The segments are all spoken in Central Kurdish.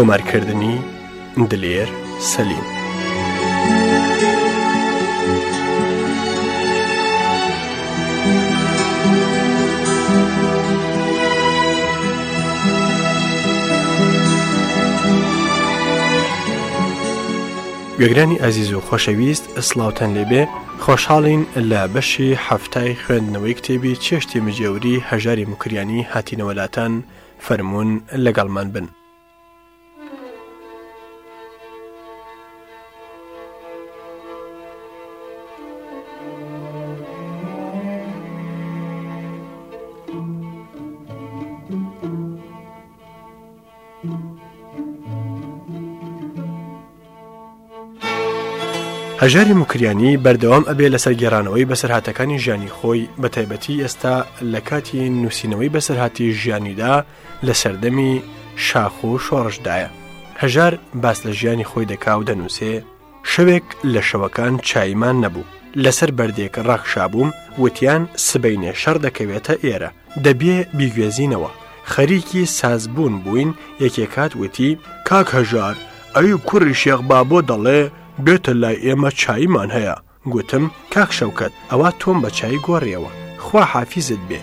تۆمارکردنی دلێر سەلیم. گوێگرانی ئازیز و خۆشەویست ئەسلااوتەن لێبێ خۆشحاڵین لە بەشی هەفتای خوێندنەوەی کتێبی چێشتی مجێوری هەژاری مکریانی هاتینەوەلاتان فەرمونون لەگەڵمان بن. هەژاری مکریانی بەردەوام ئەبێ لەسەر گێرانەوەی بەسەرهاتەکانی ژیانی خۆی بە تایبەتی ئێستا لە کاتی نووسینەوەی بەسەرهاتی ژیانیدا لە سەردەمی شاخ و شۆڕشدایە هەژار باس لە ژیانی خۆی دەکا و دەنووسێ شەوێک لە شەوەکان چایمان نەبوو لەسەر بەردێک ڕەخشابووم وتیان سبینێ شەڕ دەکەوێتە ئێرە دەبێ بیگوێزینەوە خەریکی سازبوون بووین یەکێکات وتی کاک هەژار ئەوی کوڕی شێخبا بۆ دەڵێ بێتە لای ئێمە چاییمان هەیە گوتم کاک شەوکەت ئەوە تۆم بە چای گۆڕیەوە خوا حافیزت بێ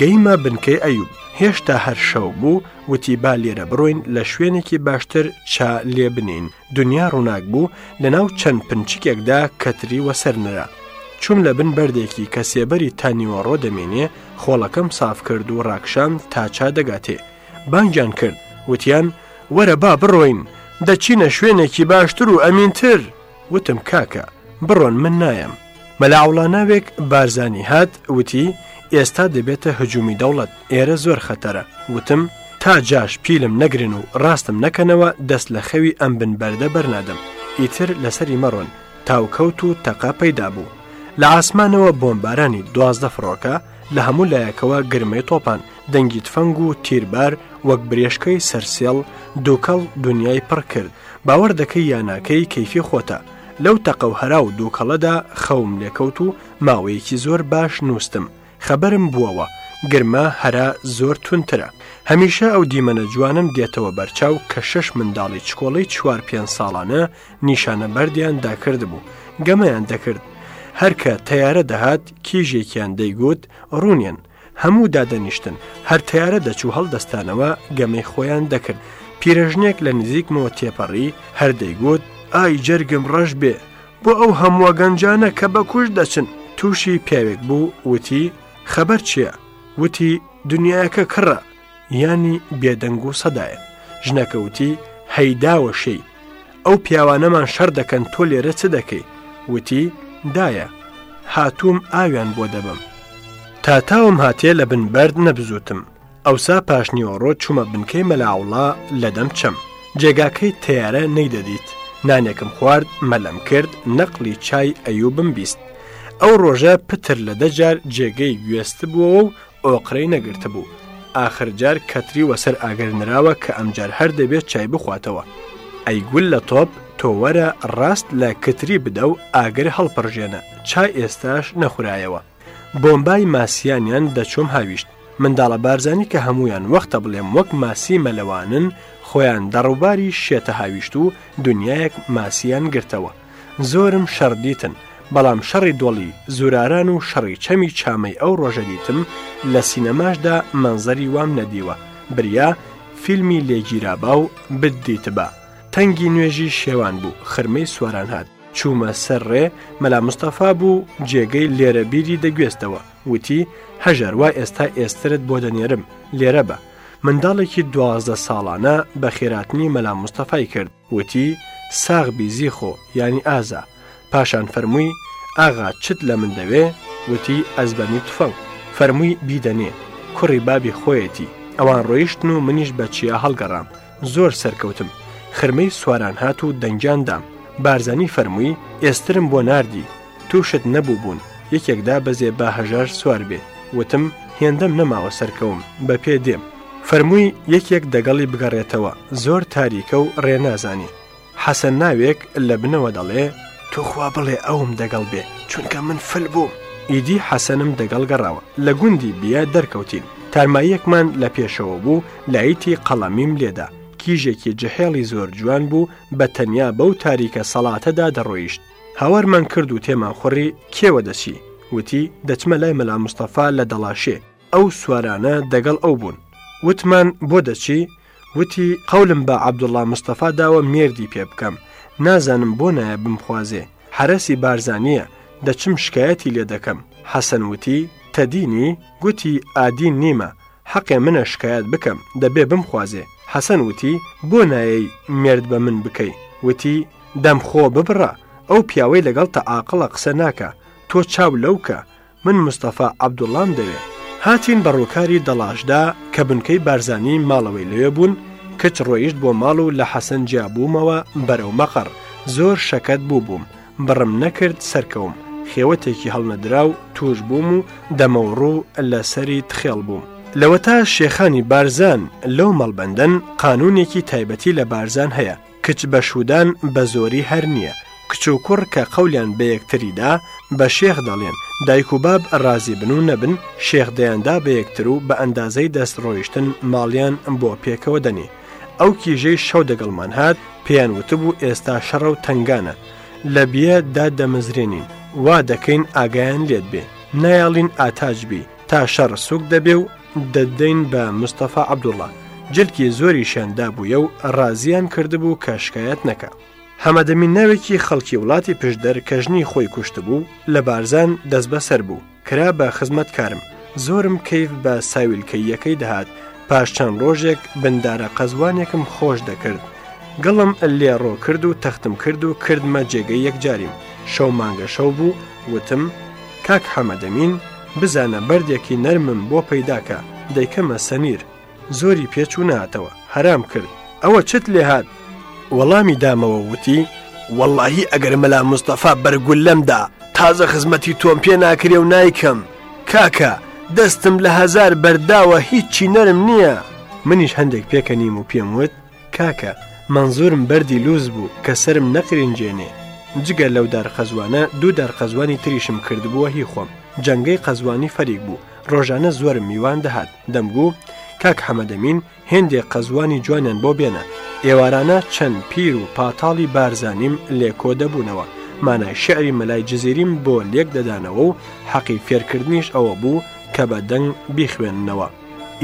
گەیمە بنکەی ئەیوب هێشتا هەر شەو بوو وتی با لێرە بڕۆین لە شوێنێکی باشتر چا لێ بنین دنیا ڕووناک بوو لەناو چەند پنچکێکدا کەتری وەسەر نرا چوم لە بن بەردێکی کە سێبەری تانیوەڕۆ دەمێنێ خۆڵەکەم ساف کرد و ڕاکشان تاچا دەگاتێ بانگیان کرد وتیان وەرە با بڕۆین دەچینە شوێنێکی باشتر و ئەمینتر وتم کاکە بڕۆن من نایم مەلاوڵاناوێک بارزانی هات وتی ئێستا دەبێتە هەجومی دەوڵەت ئێرە زۆر خەتەرە وتم تا جاش پیلم نەگرن و ڕاستم نەکەنەوە دەست لە خەوی ئەم بنبەردە بەرنادەم ئیتر لەسەری مەڕۆن تاوکەوت و تەقا پەیدا بوو لە ئاسمانەوە بۆمبارانی دوازدە فڕۆکە لە هەموو لایەکەوە گرمەی تۆپان دەنگی تفەنگ و تیربار وەک برێشکەی سەرسێڵ دووکەڵ دنیای پڕ کرد باوەڕ دەکەی یاناکەی کەفی خۆتە لەو تەقەو هەرا و دووکەڵەدا خەوم لێکەوت و ماوەیەکی زۆر باش نووسم خەبەرم بووەوە گرمە هەرا زۆر تونترە هەمیشە ئەو دیمەنە جوانم دێتەوە بەرچاو کە شش منداڵی چکۆڵی چوار پێ ساڵانە نیشانە بەردیان داکرد بوو گەمەیان دەکرد هەرکە تەیارە دەهات کیژێکیان دەیگوت ڕوونیان هەموو دادەنیشتن هەر تیارە دەچوو هەڵدەستانەوە گەمەی خۆیان دەکرد پیرەژنێک لە نزیکمەوە تێپەڕی هەردەیگوت ئای جەرگم ڕەش بێ بۆ ئەو هەمووە گەنجانە کە بە کوش دەچن تووشی پیاوێک بوو وتی خەبەر چییە؟ وتی دنیاەکە کڕە ینی بێدەنگ و سەدایە ژنەکەوتی هەیداوە شەی ئەو پیاوانەمان شەر دەکەن تۆ لێرە چ دەکەی وتی دایە هاتووم ئاویان بۆ دەبم تا تاوم هاتیە لە بنبەرد نەبزوتم ئەوسا پاشنیوەڕۆ چوومە بنکەی مەلاوڵا لەدەم چەم جێگاکەی تیارە نەیدەدیت نانێکم خوارد مەلەم کرد نەقلی چای ئەیوبم بیست ئەو ڕۆژە پتر لە دەجار جێگەی گوێست بووە و ئۆقرەی نەگرتە بوو ئاخرجار کەتری وەسەر ئاگەرنراوە کە ئەمجار هەر دەبێت چای بخواتەوە ئەیگول لە تۆپ تۆوەرە ڕاست لە کتری بدە و ئاگەر هەڵپەڕژێنە چای ئێستاش نەخورایەوە بۆمبای ماسیانیان دەچۆم هاویشت منداڵە بارزانانی کە هەمویان وەختە بڵێم وەک ماسی مەلەوانن خۆیان دەڕووباری شێتە هاویشت و دنیایەک ماسییان گرتەوە زۆرم شەردیتن بەڵام شەڕی دۆڵی زوراران و شەڕی چەمی چامەی ئەو ڕۆژەدیتم لە سینەماشدا منزەری وام نەدیوە بریا فیلمی لێگیرابا و بدیتبە تەنگی نوێژی شێوان بوو خرمەی سواران هات چوومە سەرڕێ مەلا مستەفا بوو جێگەی لێرە بیری دەگوێستەوە وتی هەژار وای ئێستا ئێسترت بۆ دەنێرم لێرە بە منداڵێکی دوازدە ساڵانە بە خێراتنی مەلا مستەفای کرد وتی ساغ بیزی خۆ ینی ئازا پاشان فەرمووی ئاغا چت لە من دەوێ وتی ئەزبەنی توفەنگ فەرمووی بیدەنێ کوڕی بابی خۆیەتی ئەوان ڕۆیشتن و منیش بە چیا هەڵگەڕام زۆر سەرکەوتم خرمەی سواران هات و دەنجاندام بارزانی فەرمووی ئێسترم بۆ نردی تووشت نەبوو بوون یەکێکدا بەزێ بە هەژار سوار بێ وتم هێندەم نەماوە سەرکەوم بە پێ دێم فەرمووی یەکێک دەگەڵی بگەڕێتەوە زۆر تاریکە و ڕێنازانی حەسەن ناوێک لە بنەوە دەڵێ توخوا بڵێ ئەوم دەگەڵ بێ چونکە من فل بووم ئیدی حەسەنم دەگەڵ گەڕاوە لە گوندی بیا دەرکەوتین تارماییەکمان لە پێشەوە بوو لایتی قەڵەمیم لێدا کیژێکی جەهێڵی زۆر جوان بوو بە تەنیا بەو تاریکە سەڵاتەدا دەڕۆیشت هاوارمان کرد و تێما خوڕی کێوە دەچی وتی دەچمە لای مەلا مستەفا لە دەڵاشێ ئەو سوارانە دەگەڵ ئەو بوون وتمان بۆ دەچی وتی قەولم بە عبدوڵڵا مستەفا داوە مێردی پێ بکەم نازانم بۆ نایە بمخوازێ حرەسی بارزانە دەچم شکایەتی لێ دەکەم حەسەن وتی تەدینی گوتی ئادین نیمە حەقێ منە شکایەت بکەم دەبێ بمخوازێ حەسەن وتی بۆ نایەی مرد بە من بکەی وتی دەمخۆ ببڕە ئەو پیاوەی لەگەڵ تا عاقلە قسە ناکە تۆ چاو لەوکە من مستەفا عەبدوڵام دەوێت هاتین بەڕووکاری دەڵاشدا کە بنکەی بارزانانی ماڵەوەی لێ بوون کچ ڕۆیشت بۆ ماڵ و لە حەسەن جیابوومەوە بەرەو مەقەر زۆر شەکەت بوو بووم بڕم نەکرد سەرکەوم خێوەتێکی هەڵنەدرا و توش بووم و دەمەوڕوو لە سەری تخێڵ بووم لەوە تا شێخانی بارزان لەو مەڵبندن قانونێکی تایبەتی لە بارزان هەیە کچ بە شودان بە زۆری هەر نییە کچ و کوڕ کە قەولیان بە یەکتریدا بە شێخ دەڵێن دایک و باب ڕازی بن و نەبن شێخ دەیاندا بە یەکتر و بە ئەندازەی دەستڕۆیشتن ماڵیان بۆ پێکەوە دەنی ئەو کیژەی شەو دەگەڵمان هات پێیان وتبوو ئێستا شەڕە و تنگانە لە بیە دا دەمەزرێنین وا دەکەین ئاگایان لێت بێ نایاڵین ئاتاجبی تا شەڕ سوک دەبێ و دەدەین بە مستەفا عبدوڵە جلکی زۆری شاندابووە و ڕازیان کردبوو کە شکایەت نەکە. هەمەدەمین ناوێکی خەڵکی وڵاتی پشدەر کەژنی خۆی کوشتبوو لە بارزان دەست بەسەر بوو کرا بە خزمەت کارم زۆرم کەیف بە ساویلکەیەکەی دەهات پاش چەند ڕۆژێک بندارە قەزوانێکم خۆش دەکرد گەڵم لێڕۆ کرد و تەختم کرد و کردمە جێگەی یەکجاریم شەو مانگە شەو بوو وتم کاک حەمەدەمین بزانە بردێکی نەرمم بۆ پەیداکە دەیکەمە سەمیر زۆری پێچوو ناتەوە هەرام کرد ئەوە چت لێ هاات وەڵامی دامەوە وتی واللهی ئەگەر مەلا مستەفا بەرگول لەمدا تازە خزمەتی تۆم پێ ناکرێ و نیکەم کاکە دەستم لە هزار بەرداوە هیچی نەرم نییە منیش هەندێک پێکەنیم و پێم وت کاکە منزورم بەری لوز بوو کە سرم نەقرینجێنێ جگە لەو دارخەزوانە دوو دارخەزوانی تریشم کردبووە هی خۆم جەنگەی قەزوانی فەریک بوو ڕۆژانە زۆرم میوان دەهات دەمگوو کاک حەمەدەمین هێندێک قەزوانی جوانیان بۆ بێنە ئێوارانە چەند پیر و پاتاڵی بارزانیم لێکۆ دەبوونەوە مانای شعری مەلای جززیریم بۆ لێک دەدانەوە و حەقی فێرکردنیش ئەوە بوو کە بە دەنگ بیخوێننەوە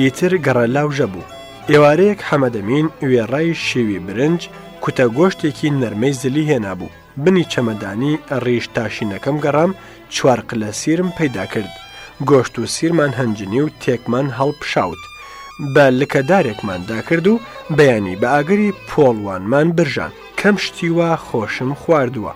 ئیتر گەڕە لاوژە بوو ئێوارەیەک حەمەدەمین وێڕای شێوی برنج کوتە گۆشتێکی نەرمەی زلی هێنا بوو بنی چەمەدانی ڕیش تاشینەکەم گەڕام چوار قلە سیرم پەیدا کرد. گۆشت و سیرمان هەنجنی و تێکمان هەڵپشاوت. بە لکەدارێکماندا کرد و بەیانی بە ئاگری پۆڵوانمان برژان کەم شتیوە خۆشم خواردووە.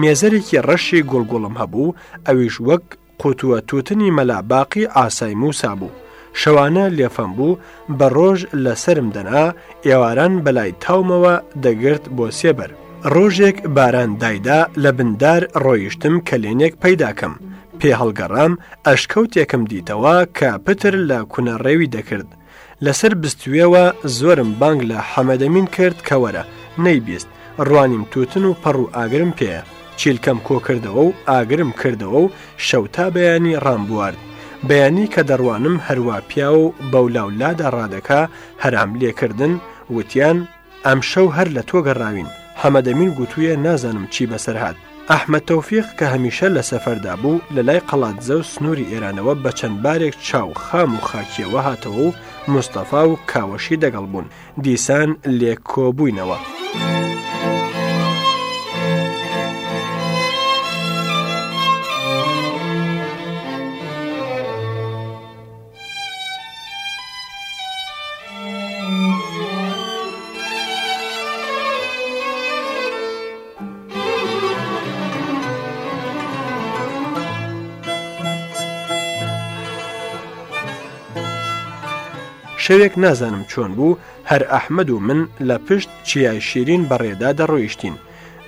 مێزەرێکی ڕەشی گوڵگوڵم هەبوو ئەویش وەک قوتووە تووتنی مەلاباقی ئاسای موسا بوو. شەوانە لێفەم بوو بە ڕۆژ لەسرم دەنا ئێواران بەلای تاومەوە دەگرت بۆ سێبەر. ڕۆژێک باران دایدا لە بندار ڕۆیشتم کەلێنێک پەیداکەم. پێ هەڵگەڕام ئەشکەوتێکم دیتەوە کە پتر لە کوونەڕێوی دەکرد. لەسەر بستوێەوە زۆرم بانگ لە حەمەدەمین کرد کەوەرە نەیبیست ڕوانیم توتن و پەڕ و ئاگرم پێە چیلکەم کۆکردەوە و ئاگرم کردەوە و شەوتا بەیانی ڕامبوارد بەیانی کە دەڕوانم هەروە پیا و بەولاولادا ڕادەکە هەرام لێکردن وتیان ئەم شەو هەر لە تۆ گەڕاوین حەمەدەمین گوتوویە نازانم چی بەسەر هاات ئەحمە تەوفیق کە هەمیشە لە سەفەردا بوو لە لای قەڵات زە و سنووری ئێرانەوە بە چەند بارێک چاو خام و خاکیەوە هاتەوە و مستەفا و کاوەشی دەگەڵ بوون دیسان لێک کۆبووینەوە. شەوێک نازانم چۆن بوو هەر ئەحمد و من لە پشت چیای شیرین بەڕێدا دەڕۆیشتین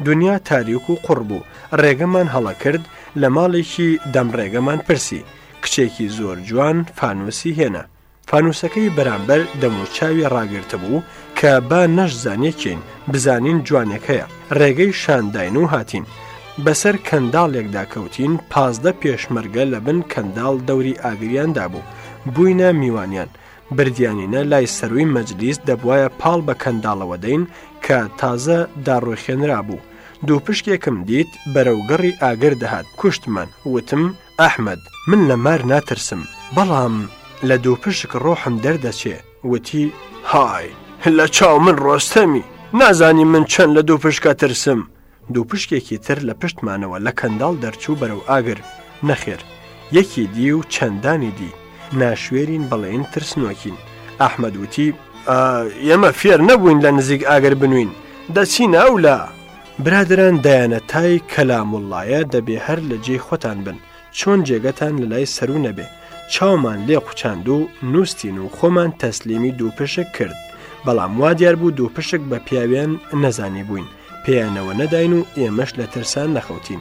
دنیا تاریک و قڕ بوو ڕێگەمان هەڵە کرد لە ماڵێکی دەمڕێگەمان پرسی کچێکی زۆر جوان فانوسی هێنا فانوسەکەی بەرامبەر دەموچاوی ڕاگرتە بوو کە با نەشزانێکین بزانین جوانەکەیە ڕێگەی شانداین و هاتین بەسەر کەنداڵێکدا کەوتین پازدە پێشمەرگە لە بن کەنداڵ دەوری ئاگریاندا بوو بووینە میوانیان بردیانینە لای سەروی مەجلیس دەبواە پاڵ بە کەنداڵەوە دەین کە تازە داڕۆخێنرا بوو. دوو پشکێکم دیت بەرەوگەڕی ئاگر دەهات کوشتمان وتم ئەحمد من لە مار ناترسم بەڵام لە دوو پشک ڕۆحم دەردەچێ وتی های لە چاو من ڕۆستەمی نازانی من چەند لە دوو پشکە ترسم دوو پشکێکی تر لە پشتمانەوە لە کەنداڵ دەرچوو بەرەو ئاگر نەخێر یەکی دی و چەندانی دی ناشوێرین بەڵێن ترسنۆکین ئەحمەد وتی ئێمە فێر نەبووین لە نزیک ئاگەر بنوین دەچین ئەو لا برادران دایانەتای کەلاموڵایە دەبێ هەر لە جێ خۆتان بن چۆن جێگەتان لە لای سەرو نەبێ چاومان لێ قوچاند و نووسین و خۆمان تەسلیمی دووپشک کرد بەڵام وا دیار بوو دووپشک بە پیاویان نەزانی بووین پێیانەوە نەداین و ئێمەش لە ترسان نەخەوتین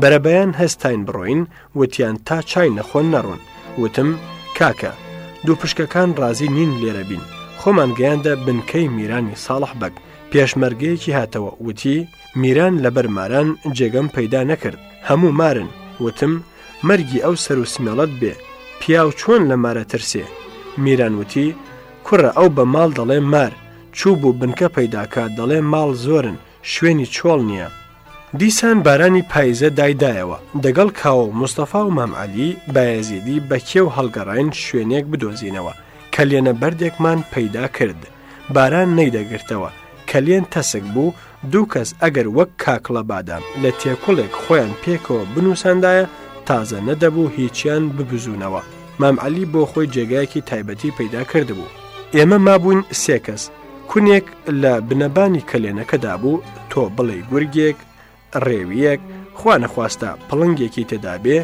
بەرەبەیان هەستین بڕۆین وتیان تا چای نەخۆن نەڕۆن وتم کاکە دوو پشکەکان ڕازی نین لێرە بین خۆمان گەیاندا بنکەی میرانی ساڵح بەک پێشمەرگەیەکی هاتەوە وتی میران لەبەر ماران جێگەم پەیدا نەکرد هەموو مارن وتم مەرگی ئەو سەر و سمێڵەت بێ پیاو چۆن لە مارە ترسێ میران وتی کوڕە ئەو بە ماڵ دەڵێ مار چوو بوو بنکە پەیداکات دەڵێ ماڵ زۆرن شوێنی چۆڵ نییە دیسان بارانی پاییزە دایدایەوە دەگەڵ کاو مستەفا و مامعالی بەیەزیدی بەکێو هەڵگەڕین شوێنێک بدۆزینەوە کە لێنە بەردێکمان پەیدا کرد باران نەیدەگرتەوە کەلێن تەسک بوو دوو کەس ئەگەر وەک کاکڵە بادام لە تێکوڵێک خۆیان پێکەوە بنووسندایە تازە نەدەبوو هیچیان ببزوونەوە مامعلی بۆ خۆی جێگایەکی تایبەتی پەیدا کردبوو ئێمە مابووین سێ کەس کونێک لە بنەبانی کەلێنەکەدا بوو تۆ بڵێ گورگێک ڕێویەک خوا نەخواستە پڵنگێکی تێدا بێ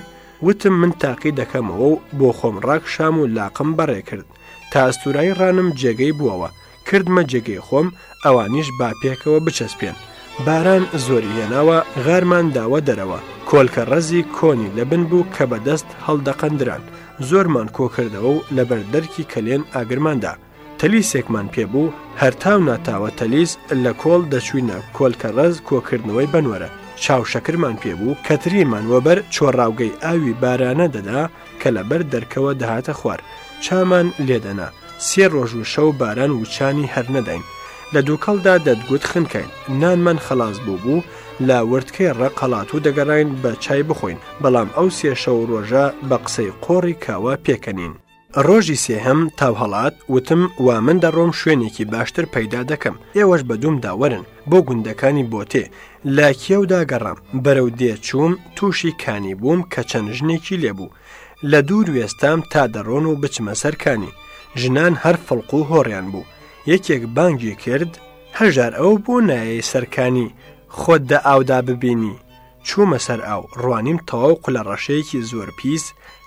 وتم من تاقی دەکەمەوە و بۆ خۆم ڕاکشام و لاقم بەڕێ کرد تا ئەستورایی ڕانم جێگەی بووەوە کردمە جێگەی خۆم ئەوانیش با پێکەوە بچەسپێن باران زۆری هێناوە غارمان داوە دەرەوە کۆلکە ڕەزی کۆنی لەبن بوو کە بەدەست هەڵدەقەندران زۆرمان کۆکردەوە و لەبەردەرکی کەلێن ئاگرماندا تەلیسێکمان پێبوو هەرتاو ناتاوە تەلیس لە کۆڵ دەچوینە کۆلکە ڕز کۆکردنەوەی بنوەرە چاوشەکرمان پێبوو کەتریمان وەبەر چۆڕاوگەی ئاوی بارانە دەدا کە لەبەر دەرکەوە دەهاتە خوار چامان لێدەنا سێ ڕۆژ و شەو باران وچانی هەر نەدەین لە دووکەڵدا دەدگوت خنکەین نانمان خلاص بوو بوو لا وردکەی ڕەقەڵات و دەگەڕین بە چای بخۆین بەڵام ئەو سێشە و ڕۆژە بە قسەی قۆڕی کاوە پێکەنین ڕۆژی سێهم تاوهڵات وتم وا من دەڕۆم شوێنێکی باشتر پەیدا دەکەم ئێوەش بە دووم داوەرن بۆ گوندەکانی بۆتێ لاکیەودا گەڕام بەرەو دێچووم تووشی کانی بووم کە چەند ژنێکی لێبوو لە دوور وێستام تا دەڕۆن و بچمە سەرکانی ژنان هەر فڵق و هۆڕیان بوو یەکێک بانگی کرد هەژار ئەو بۆ نایەی سەرکانی خۆت دە ئاودا ببینی چوومە سەر ئاو ڕوانیم تەواو قلە ڕەشەیەکی زۆر پیس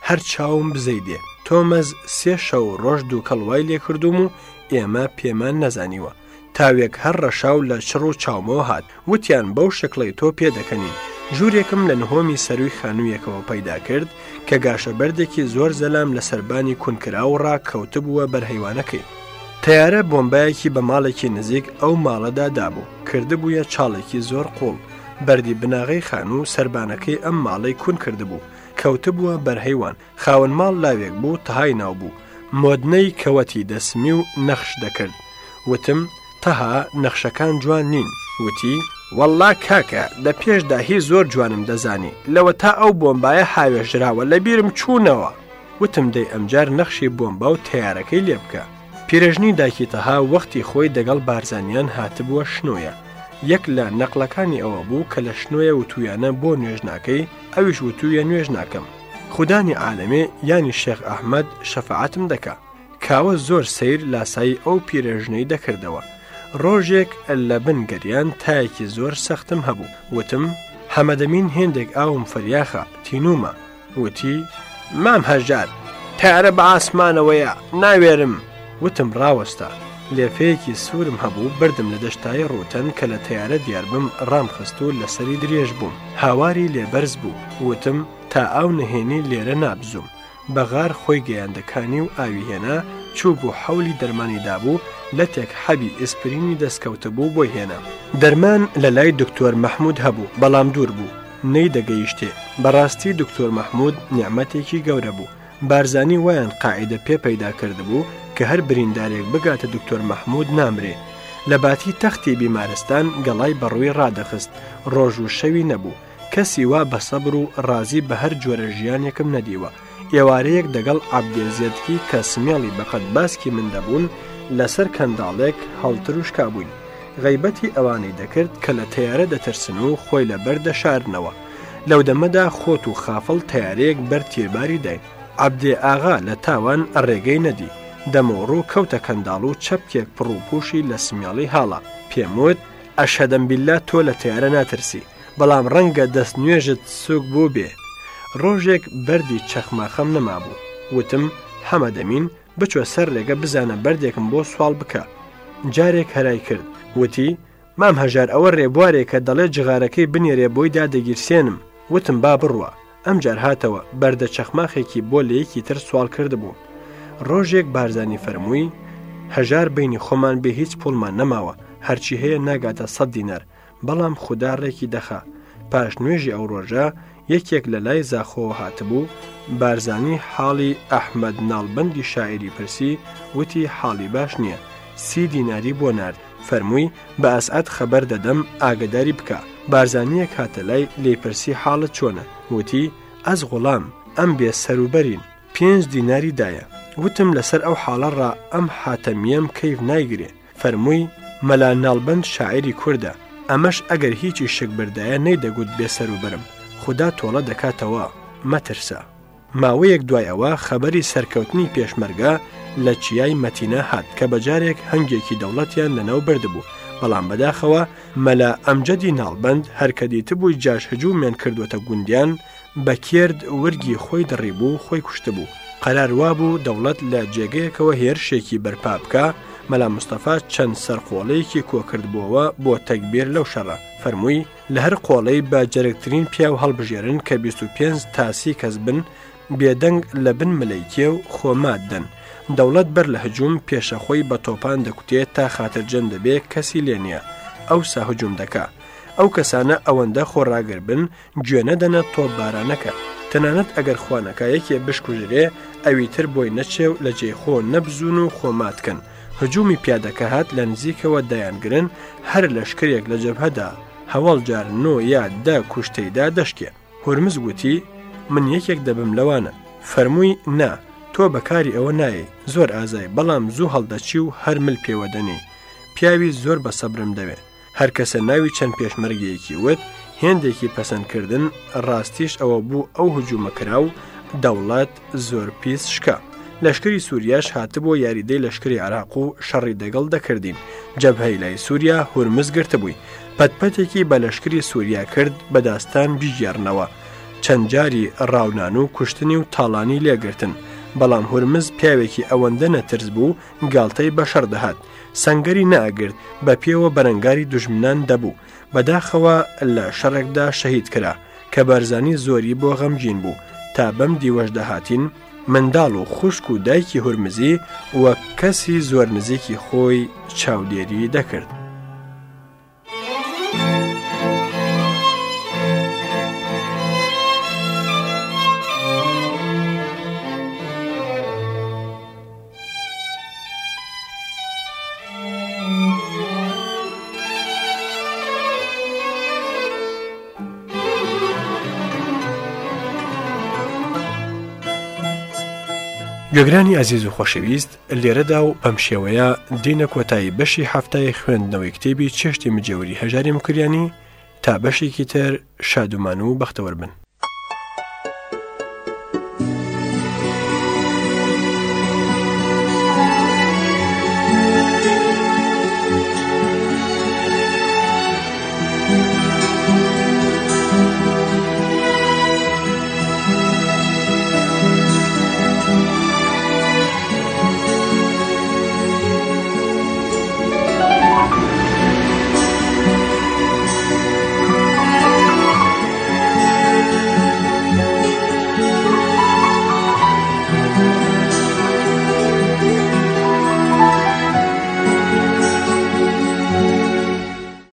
هەر چاوم بزەی دێ تۆمەز سێ شەو ڕۆژ دوو کەڵوای لێکردوم و ئێمە پێمان نەزانیوە تاوێک هەر ڕەشاو لە چڕ و چاومەوە هات وتیان بەو شکڵی تۆ پێدەکەنین ژوورێکم لە نهۆمی سەروی خانوویەکەوە پەیدا کرد کە گاشەبەردێکی زۆر زەلام لە سربانی کونکرا و ڕاکەوتە بووە بەرهەیوانەکەی تیارە بۆمبایەکی بە ماڵێکی نزیک ئەو ماڵەدا دابوو کردبووە چاڵێکی زۆر قوڵ بەری بناغی خان و سربانەکەی ئەم ماڵەی کون کردبوو کەوتە بووە بەرهەیوان خاون ماڵ لاوێک بوو تهای ناو بوو مۆدنەی کەوەتی دەسمی و نەخش دەکرد وتم تەها نەخشەکان جوان نین وتی والله کاکە لە پێشدا هی زۆر جوانم دەزانی لەوە تا ئەو بۆمبایە هاوێژراوە لە بیرم چوونەوە وتم دەی ئەمجار نەخشی بۆمبا و تیارەکەی لێ بکە پیرژنی داکی تەها وەختی خۆی دەگەڵ بارزانیان هاتبووە شنویە یەک لە نەقلەکانی ئەوە بوو کە لە شنوۆیە و تویانە بۆ نوێژناکەی ئەویش و تویە نوێژ ناکەم خودانی عالمێ ینی شێخ ئەحمد شەفعاتم دەکا کاوە زۆر سیر لاسایی ئەو پیرێژنەی دەکردەوە ڕۆژێک لە بنگەریان تایەکی زۆر سەختم هەبوو وتم هەمەدەمین هێندێک ئاوم فریاخە تینومە وتی مام هەژار تارە بە ئاسمانەوەیە ناوێرم وتم ڕاوەستە لێفەیەکی سوورم هەبوو بردم لە دەشتای ڕوتەن کە لە تیارە دیار بم ڕامخست و لەسەری درێژ بووم هاواری لێبەرز بوو وتم تا ئاو نهێنی لێرە نابزوم بەغار خۆی گەیاندەکانی و ئاویهێنا چوو بۆ حولی دەرمانی دابوو لە تێک حەبی ئیسپرینی دەستکەوتە بوو بۆ هێنا دەرمان لە لای دکتۆر مەحمود هەبوو بەڵام دوور بوو نەی دەگەیشتێ بەڕاستی دکتۆر مەحمود نیعممەتێکی گەورە بوو بارزانی وایان قاعدە پێ پەیدا کردبوو کە هەر بریندارێک بگاتە دکتۆر مەحمود نامرێ لە باتی تەختی بیمارستان گەڵای بەڕووی ڕادەخست ڕۆژ و شەوی نەبوو کەسی وا بە سەبر و ڕازی بە هەر جۆرە ژیانێکم نەدیوە ئێوارەیەک دەگەڵ عبدێزیەتکی کە سمێڵی بەقەت باسکی من دەبوون لەسەر کەنداڵێک هەڵتر وشکا بووین غیبەتی ئەوانەی دەکرد کە لە تیارە دەترسن و خۆی لە بەردە شارنەوە لەو دەمەدا خۆت و خافڵ تیارەیەک بەر تێباری داین عبدێ ئاغا لە تاوان ڕێگەی نەدی دەمۆڕوو کەوتە کەنداڵ و چەپکێک پڕووپوشی لە سمیاڵی هاڵە پێموت ئەشەدەمبیللا تۆ لە تیارە ناترسی بەڵام ڕەنگە دەست نوێژت سوک بوو بێ ڕۆژێک بەری چەخماخەم نەمابوو وتم هەمە دەمین بچوە سەر لێگە بزانە بردێکم بۆ سوال بکە جارێک هەرای کرد وتی مام هەژار ئەوە ڕێبوارێکە دەڵێ جغارەکەی بنێرێ بۆی دادەگیرسێنم وتم با بڕوە ئەم جار هاتەوە بەردە چەخماخێکی بۆ لە یەکی تر سوال کرد بوو ڕۆژێک بارزانانی فەرمووی هەژار بینی خۆمان بێ هیچ پڵمان نەماوە هەرچی هەیە ناگاتە سەد دینەر بەڵام خودداڕێکی دەخە پاش نوێژی ئەو ڕۆژە یەکێک لە لای زاخۆوە هاتبوو بارزانانی حاڵی ئەحمد ناڵبندی شاعری پرسی وتی حاڵی باش نییە سی دیناری بۆ نرد فەرمووی بە ئەسعات خەبەر دەدەم ئاگداری بکە بارزانانیەک هاتە لای لێپرسی حاڵت چۆنە وتی ئەس غوڵام ئەم بێ سەروبەرین پێنج دیناری دایە وتم لەسەر ئەو حاڵەڕا ئەم حاتەمیەم کەیف نایگرێ فەرمووی مەلا ناڵبند شاعری کووردە ئەمەش ئەگەر هیچی شکبردایە نەیدەگوت بێسەر و بەرم خدا تۆڵە دەکاتەوە مەترسە ماوەیەک دوایەوە خەبەری سەرکەوتنی پێشمەرگە لە چیای مەتینە هات کە بەجارێک هەنگێکی دەوڵەتیان لەناو بردبوو بەڵام بەداخەوە مەلا ئەمجددی ناڵبند هەرکەدیتبووی جاش هەجوومیان کردوتە گوندیان بە کرد وەرگی خۆی دەڕیبوو خۆی کوشتبوو قەراروا بوو دەوڵەت لە جێگەیەکەوە هێرشێکی بەرپا بکە مەلا مستەفا چەند سەرقۆڵەیەکی کۆکردبووەوە بۆ تەکبیر لەو شەڕە فەرمووی لە هەر قۆڵەی بە جەرەکترین پیا و هەڵبژێرن کە 25 تاسی کەس بن بێدەنگ لە بن ملەیکێ و خۆمات دەن دەوڵەت بەر لە هەجووم پێشەخۆی بە تۆپان دەکوتێت تا خاترجەن دەبێ کەسی لێنە ئەو ساهجووم دەکات ئەو کەسانە ئەوەندە خۆڕاگر بن گوێنە دەنە تۆپ بارانەکە تەنانەت ئەگەر خوانەکە یەکێ بشکوژرێ ئەوی تر بۆی نەچێو لە جێخۆ نەبزون و خۆماتکەن هجومی پیادەکە هات لە نزیکەوە دایانگرن هەر لەشکرێک لە جەبهەدا هەواڵ جار نۆ یا دە کوشتەیدا دەشکێ هورمز گوتی من یەکێک دەبم لەوانە فەرمووی نا تۆ بەکاری ئەوە نایە زۆر ئازای بەڵام زوو هەڵدەچی و هەرمل پێوەدەنی پیاوی زۆر بە سەبرم دەوێت هەر کەسە ناوی چەند پێشمەرگەیەکی وت هێندێکی پەسەندکردن ڕاستیش ئەوە بوو ئەو هجوومەکرا و دەوڵەت زۆر پیس شکە. لەشکری سووریاش هاتبوو یاریدەی لەشکری عراق و شەڕی دەگەڵ دەکردین جەبهەی لای سووریا هورمز گرتە بووی پەتپەتێکی بە لەشکری سووریا کرد بە داستان بیژارنەوە چەند جاری ڕاونان و کوشتنی و تاڵانی لێگرتن بەڵام هورمز پیاوێکی ئەوەندە نەترس بوو گالتەی بەشەر دەهات سنگری ناگرت بە پێوە بەرەنگاری دژمنان دەبوو بەداخەوە لە شەڕێکدا شەهید کرا کە بارزانی زۆری بۆ غەمگین بوو تا بەم دیوەش دەهاتین منداڵ و خوشک و دایکی هورمزی وە کەسی زۆر نزیکی خۆی چاودێری دەکرد. گوێگرانی ئازیز و خۆشەویست لێرەدا و ئەم شێوەیە دینە کۆتایی بەشی هەفتای خوێندنەوەی کتێبی چێشتی مجێوری هەژاری مکریانی تا بەشێکی تر شادومان و بەختەوە بن